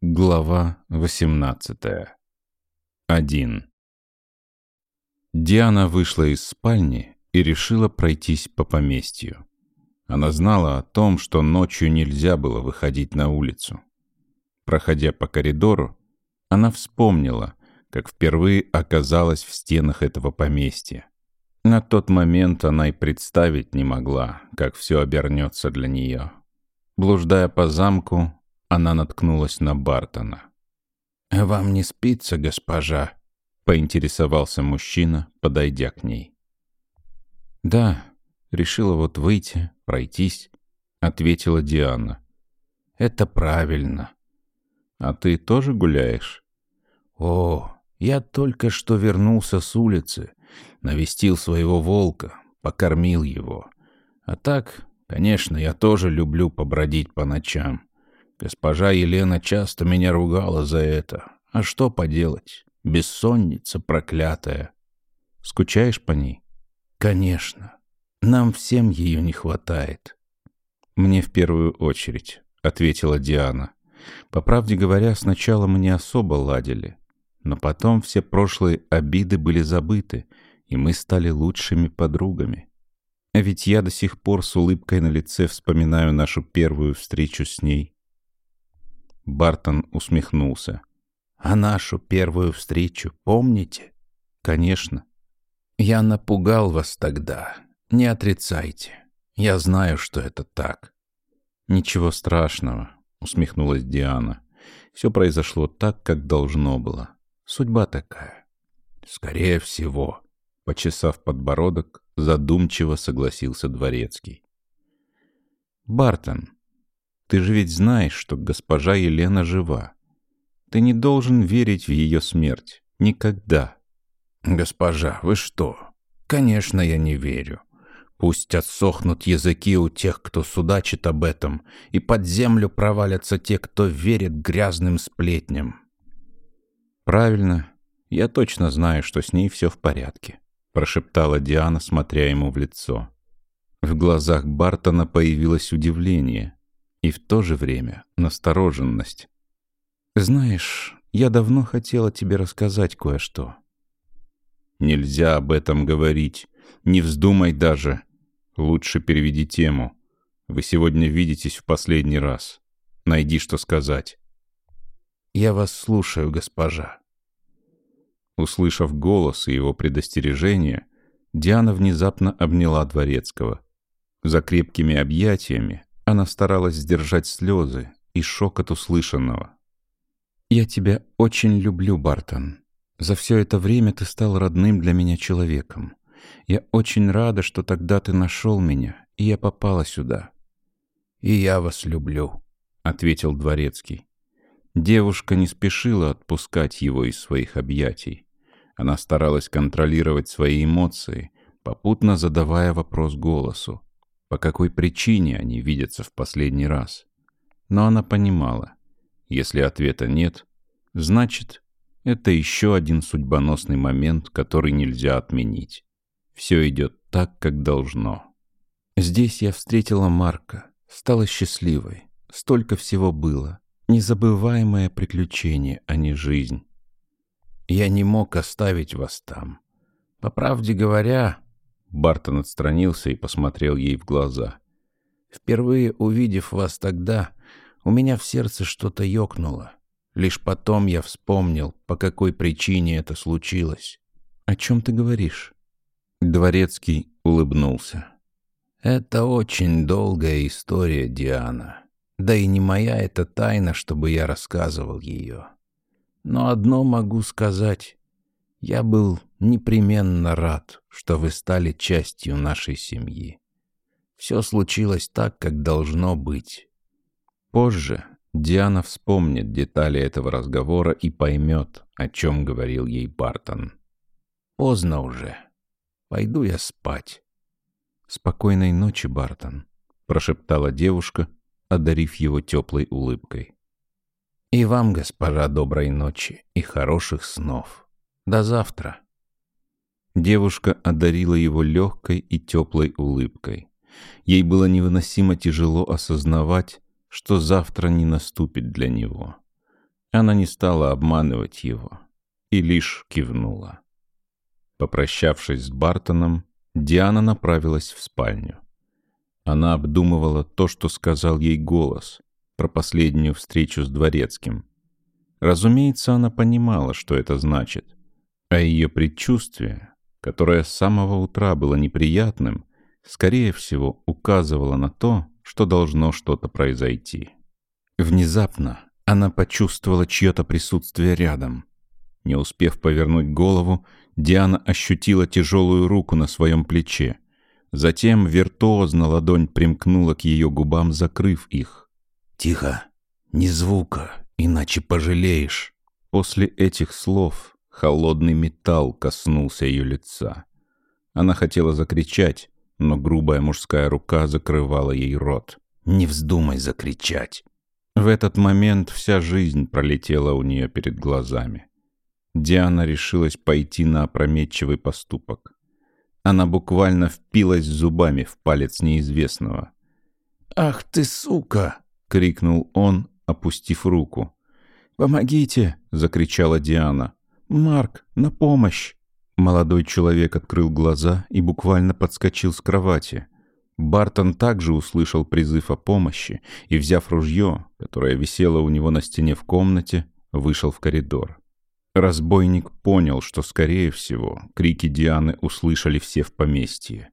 Глава 18. 1. Диана вышла из спальни и решила пройтись по поместью. Она знала о том, что ночью нельзя было выходить на улицу. Проходя по коридору, она вспомнила, как впервые оказалась в стенах этого поместья. На тот момент она и представить не могла, как все обернется для нее. Блуждая по замку, она наткнулась на Бартона. «Вам не спится, госпожа?» — поинтересовался мужчина, подойдя к ней. «Да, решила вот выйти, пройтись», — ответила Диана. «Это правильно». «А ты тоже гуляешь?» «О, я только что вернулся с улицы, навестил своего волка, покормил его. А так, конечно, я тоже люблю побродить по ночам. Госпожа Елена часто меня ругала за это. А что поделать? Бессонница проклятая. Скучаешь по ней? Конечно. Нам всем ее не хватает. Мне в первую очередь, ответила Диана. По правде говоря, сначала мы не особо ладили. Но потом все прошлые обиды были забыты, и мы стали лучшими подругами. А ведь я до сих пор с улыбкой на лице вспоминаю нашу первую встречу с ней. Бартон усмехнулся. «А нашу первую встречу помните?» «Конечно». «Я напугал вас тогда. Не отрицайте. Я знаю, что это так». «Ничего страшного», — усмехнулась Диана. «Все произошло так, как должно было. Судьба такая». «Скорее всего», — почесав подбородок, задумчиво согласился Дворецкий. «Бартон, ты же ведь знаешь, что госпожа Елена жива. Ты не должен верить в ее смерть. Никогда. Госпожа, вы что? Конечно, я не верю. Пусть отсохнут языки у тех, кто судачит об этом, и под землю провалятся те, кто верит грязным сплетням. Правильно. Я точно знаю, что с ней все в порядке, прошептала Диана, смотря ему в лицо. В глазах Бартона появилось удивление, и в то же время настороженность. «Знаешь, я давно хотела тебе рассказать кое-что». «Нельзя об этом говорить. Не вздумай даже. Лучше переведи тему. Вы сегодня видитесь в последний раз. Найди, что сказать». «Я вас слушаю, госпожа». Услышав голос и его предостережение, Диана внезапно обняла Дворецкого. За крепкими объятиями она старалась сдержать слезы и шок от услышанного. «Я тебя очень люблю, Бартон. За все это время ты стал родным для меня человеком. Я очень рада, что тогда ты нашел меня, и я попала сюда». «И я вас люблю», — ответил Дворецкий. Девушка не спешила отпускать его из своих объятий. Она старалась контролировать свои эмоции, попутно задавая вопрос голосу по какой причине они видятся в последний раз. Но она понимала, если ответа нет, значит, это еще один судьбоносный момент, который нельзя отменить. Все идет так, как должно. Здесь я встретила Марка, стала счастливой. Столько всего было. Незабываемое приключение, а не жизнь. Я не мог оставить вас там. По правде говоря, Бартон отстранился и посмотрел ей в глаза. «Впервые увидев вас тогда, у меня в сердце что-то ёкнуло. Лишь потом я вспомнил, по какой причине это случилось». «О чем ты говоришь?» Дворецкий улыбнулся. «Это очень долгая история, Диана. Да и не моя это тайна, чтобы я рассказывал ее. Но одно могу сказать. Я был непременно рад, что вы стали частью нашей семьи. Все случилось так, как должно быть. Позже Диана вспомнит детали этого разговора и поймет, о чем говорил ей Бартон. Поздно уже. Пойду я спать. «Спокойной ночи, Бартон», — прошептала девушка, одарив его теплой улыбкой. «И вам, госпожа, доброй ночи и хороших снов». До завтра. Девушка одарила его легкой и теплой улыбкой. Ей было невыносимо тяжело осознавать, что завтра не наступит для него. Она не стала обманывать его и лишь кивнула. Попрощавшись с Бартоном, Диана направилась в спальню. Она обдумывала то, что сказал ей голос про последнюю встречу с Дворецким. Разумеется, она понимала, что это значит, а ее предчувствие, которое с самого утра было неприятным, скорее всего, указывало на то, что должно что-то произойти. Внезапно она почувствовала чье-то присутствие рядом. Не успев повернуть голову, Диана ощутила тяжелую руку на своем плече. Затем виртуозно ладонь примкнула к ее губам, закрыв их. «Тихо, ни звука, иначе пожалеешь». После этих слов холодный металл коснулся ее лица. Она хотела закричать, но грубая мужская рука закрывала ей рот. «Не вздумай закричать!» В этот момент вся жизнь пролетела у нее перед глазами. Диана решилась пойти на опрометчивый поступок. Она буквально впилась зубами в палец неизвестного. «Ах ты, сука!» — крикнул он, опустив руку. «Помогите!» — закричала Диана. «Марк, на помощь!» Молодой человек открыл глаза и буквально подскочил с кровати. Бартон также услышал призыв о помощи и, взяв ружье, которое висело у него на стене в комнате, вышел в коридор. Разбойник понял, что, скорее всего, крики Дианы услышали все в поместье.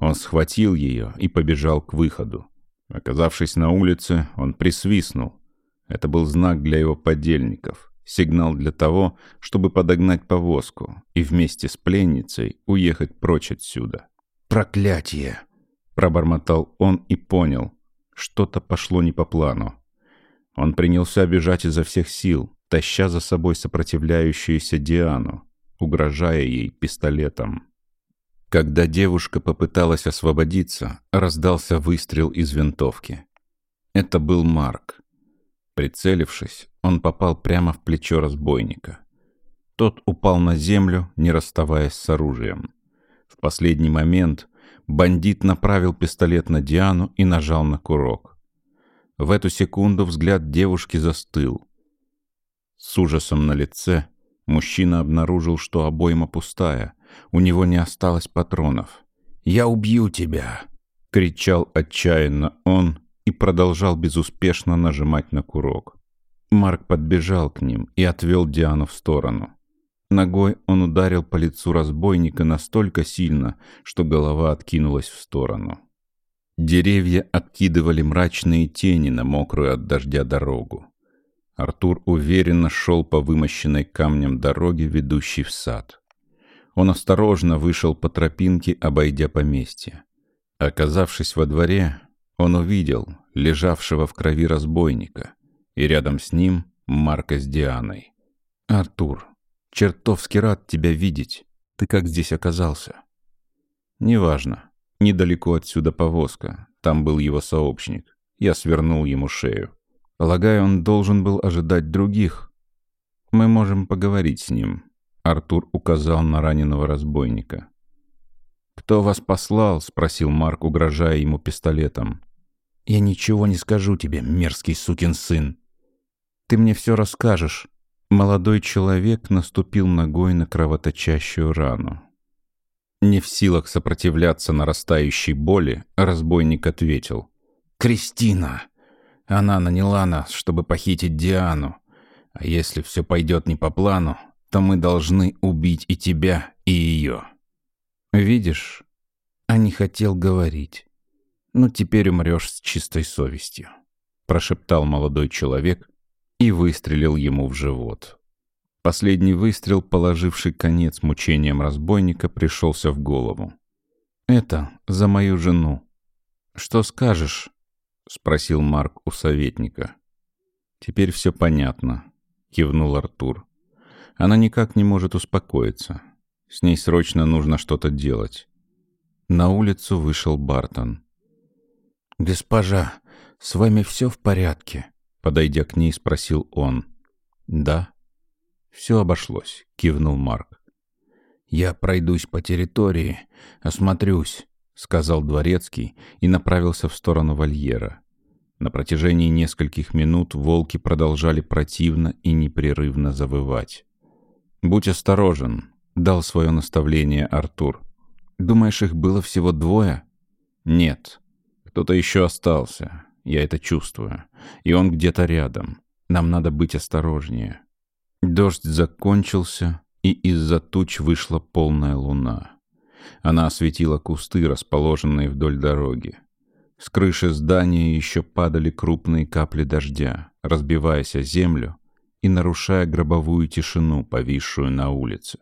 Он схватил ее и побежал к выходу. Оказавшись на улице, он присвистнул. Это был знак для его подельников сигнал для того, чтобы подогнать повозку и вместе с пленницей уехать прочь отсюда. «Проклятие!» — пробормотал он и понял. Что-то пошло не по плану. Он принялся бежать изо всех сил, таща за собой сопротивляющуюся Диану, угрожая ей пистолетом. Когда девушка попыталась освободиться, раздался выстрел из винтовки. Это был Марк. Прицелившись, он попал прямо в плечо разбойника. Тот упал на землю, не расставаясь с оружием. В последний момент бандит направил пистолет на Диану и нажал на курок. В эту секунду взгляд девушки застыл. С ужасом на лице мужчина обнаружил, что обойма пустая, у него не осталось патронов. «Я убью тебя!» — кричал отчаянно он, и продолжал безуспешно нажимать на курок. Марк подбежал к ним и отвел Диану в сторону. Ногой он ударил по лицу разбойника настолько сильно, что голова откинулась в сторону. Деревья откидывали мрачные тени на мокрую от дождя дорогу. Артур уверенно шел по вымощенной камнем дороге, ведущей в сад. Он осторожно вышел по тропинке, обойдя поместье. Оказавшись во дворе, он увидел лежавшего в крови разбойника, и рядом с ним Марка с Дианой. «Артур, чертовски рад тебя видеть. Ты как здесь оказался?» «Неважно. Недалеко отсюда повозка. Там был его сообщник. Я свернул ему шею. Полагаю, он должен был ожидать других. Мы можем поговорить с ним». Артур указал на раненого разбойника. «Кто вас послал?» — спросил Марк, угрожая ему пистолетом. Я ничего не скажу тебе, мерзкий сукин сын. Ты мне все расскажешь. Молодой человек наступил ногой на кровоточащую рану. Не в силах сопротивляться нарастающей боли, разбойник ответил. «Кристина! Она наняла нас, чтобы похитить Диану. А если все пойдет не по плану, то мы должны убить и тебя, и ее». «Видишь?» А не хотел говорить. «Ну, теперь умрешь с чистой совестью», — прошептал молодой человек и выстрелил ему в живот. Последний выстрел, положивший конец мучениям разбойника, пришелся в голову. «Это за мою жену». «Что скажешь?» — спросил Марк у советника. «Теперь все понятно», — кивнул Артур. «Она никак не может успокоиться. С ней срочно нужно что-то делать». На улицу вышел Бартон. «Госпожа, с вами все в порядке?» Подойдя к ней, спросил он. «Да». «Все обошлось», — кивнул Марк. «Я пройдусь по территории, осмотрюсь», — сказал Дворецкий и направился в сторону вольера. На протяжении нескольких минут волки продолжали противно и непрерывно завывать. «Будь осторожен», — дал свое наставление Артур. «Думаешь, их было всего двое?» «Нет. Кто-то еще остался. Я это чувствую. И он где-то рядом. Нам надо быть осторожнее». Дождь закончился, и из-за туч вышла полная луна. Она осветила кусты, расположенные вдоль дороги. С крыши здания еще падали крупные капли дождя, разбиваясь о землю и нарушая гробовую тишину, повисшую на улице.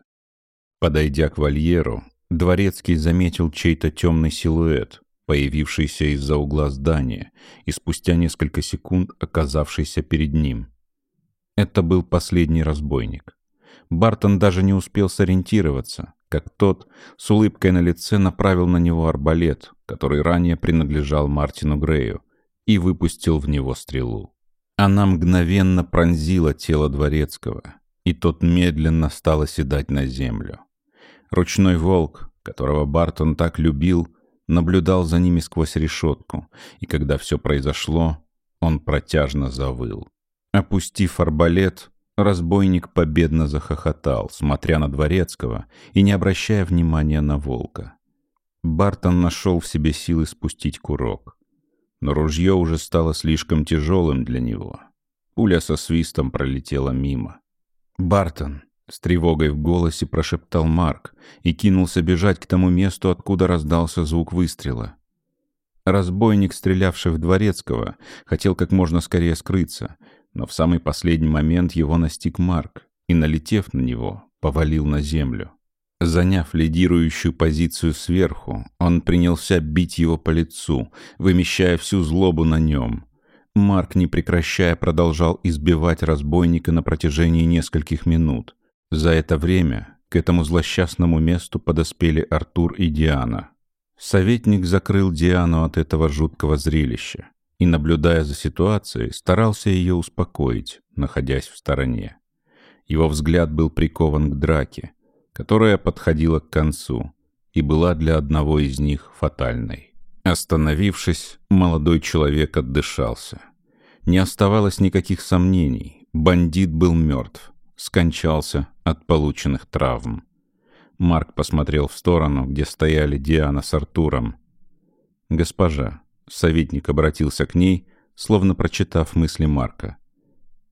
Подойдя к вольеру, Дворецкий заметил чей-то темный силуэт, появившийся из-за угла здания и спустя несколько секунд оказавшийся перед ним. Это был последний разбойник. Бартон даже не успел сориентироваться, как тот с улыбкой на лице направил на него арбалет, который ранее принадлежал Мартину Грею, и выпустил в него стрелу. Она мгновенно пронзила тело Дворецкого, и тот медленно стал оседать на землю. Ручной волк, которого Бартон так любил, наблюдал за ними сквозь решетку, и когда все произошло, он протяжно завыл. Опустив арбалет, Разбойник победно захохотал, смотря на Дворецкого и не обращая внимания на волка. Бартон нашел в себе силы спустить курок. Но ружье уже стало слишком тяжелым для него. Пуля со свистом пролетела мимо. «Бартон!» — с тревогой в голосе прошептал Марк и кинулся бежать к тому месту, откуда раздался звук выстрела. Разбойник, стрелявший в Дворецкого, хотел как можно скорее скрыться, но в самый последний момент его настиг Марк и, налетев на него, повалил на землю. Заняв лидирующую позицию сверху, он принялся бить его по лицу, вымещая всю злобу на нем. Марк, не прекращая, продолжал избивать разбойника на протяжении нескольких минут. За это время к этому злосчастному месту подоспели Артур и Диана. Советник закрыл Диану от этого жуткого зрелища и, наблюдая за ситуацией, старался ее успокоить, находясь в стороне. Его взгляд был прикован к драке, которая подходила к концу и была для одного из них фатальной. Остановившись, молодой человек отдышался. Не оставалось никаких сомнений, бандит был мертв, скончался от полученных травм. Марк посмотрел в сторону, где стояли Диана с Артуром. «Госпожа, Советник обратился к ней, словно прочитав мысли Марка.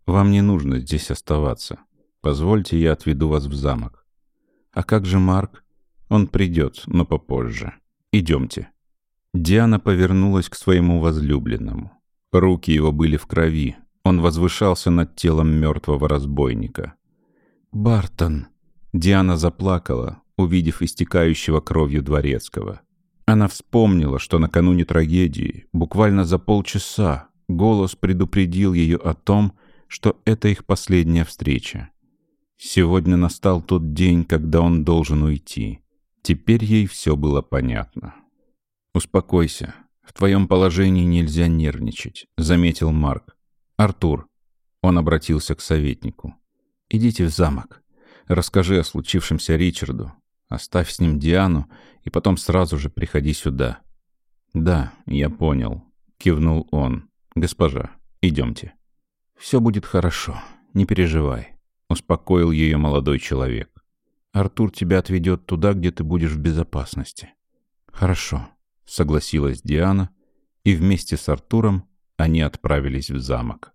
«Вам не нужно здесь оставаться. Позвольте, я отведу вас в замок». «А как же Марк?» «Он придет, но попозже. Идемте». Диана повернулась к своему возлюбленному. Руки его были в крови. Он возвышался над телом мертвого разбойника. «Бартон!» Диана заплакала, увидев истекающего кровью дворецкого. Она вспомнила, что накануне трагедии, буквально за полчаса, голос предупредил ее о том, что это их последняя встреча. Сегодня настал тот день, когда он должен уйти. Теперь ей все было понятно. «Успокойся. В твоем положении нельзя нервничать», — заметил Марк. «Артур». Он обратился к советнику. «Идите в замок. Расскажи о случившемся Ричарду. Оставь с ним Диану и потом сразу же приходи сюда». «Да, я понял», — кивнул он. «Госпожа, идемте». «Все будет хорошо, не переживай», — успокоил ее молодой человек. «Артур тебя отведет туда, где ты будешь в безопасности». «Хорошо», — согласилась Диана, и вместе с Артуром они отправились в замок.